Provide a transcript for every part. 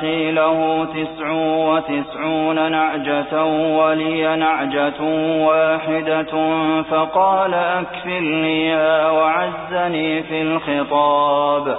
أخي له تسع وتسعون نعجة ولي نعجة واحدة فقال أكفلنيها وعزني في الخطاب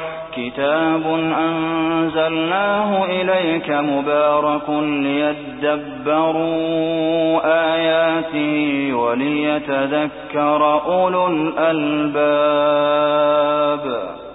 كتاب أنزلناه إليك مبارك ليدبروا آياته وليتذكر أولو الألباب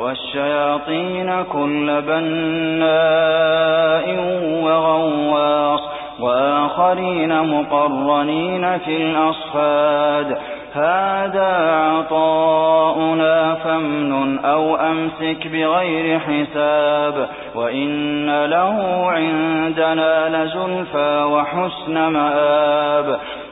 والشياطين كل بناء وغواص وآخرين مقرنين في الأصفاد هذا عطاؤنا فامنن أو أمسك بغير حساب وإن له عندنا لزلفى وحسن مآب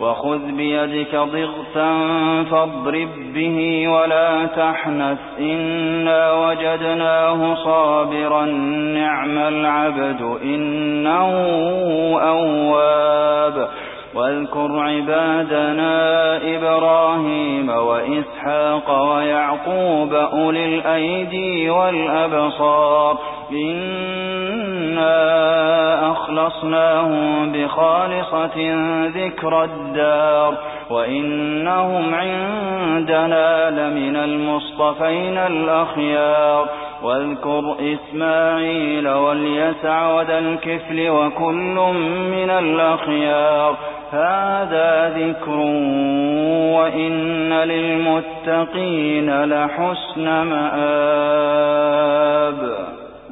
وخذ بيدك ضغثا فاضرب به ولا تحنث. إنا وجدناه صابرا نعم العبد إنه أواب. واذكر عبادنا إبراهيم وإسحاق ويعقوب أولي الأيدي والأبصار. إنا أخلصناهم بخالصة ذكر الدار وإنهم عندنا لمن المصطفين الأخيار واذكر إسماعيل واليسع وذا الكفل وكل من الأخيار هذا ذكر وإن للمتقين لحسن مآب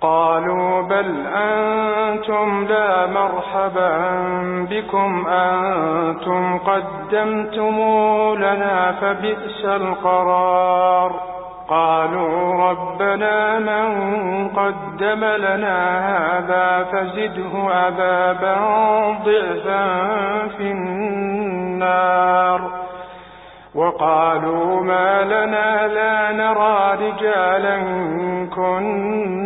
قالوا بل أنتم لا مرحبا بكم أنتم قدمتموا لنا فبئس القرار. قالوا ربنا من قدم لنا هذا فزده عذابا ضعفا في النار. وقالوا ما لنا لا نرى رجالا كنا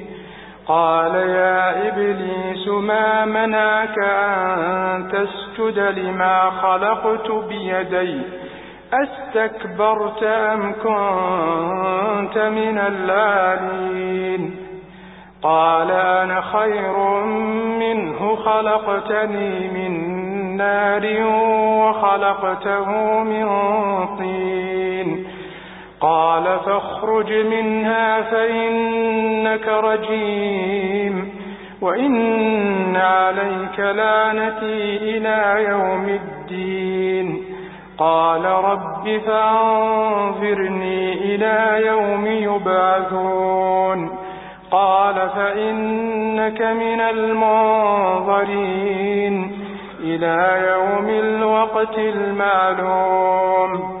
قال يا إبليس ما منعك أن تسجد لما خلقت بيدي؟ أستكبرت أم كنت من العالين قال أنا خير منه خلقتني من نار وخلقته من طين. قال فاخرج منها فإنك رجيم وإن عليك لعنتي إلى يوم الدين. قال رب فانظرني إلى يوم يبعثون. قال فإنك من المنظرين إلى يوم الوقت المعلوم.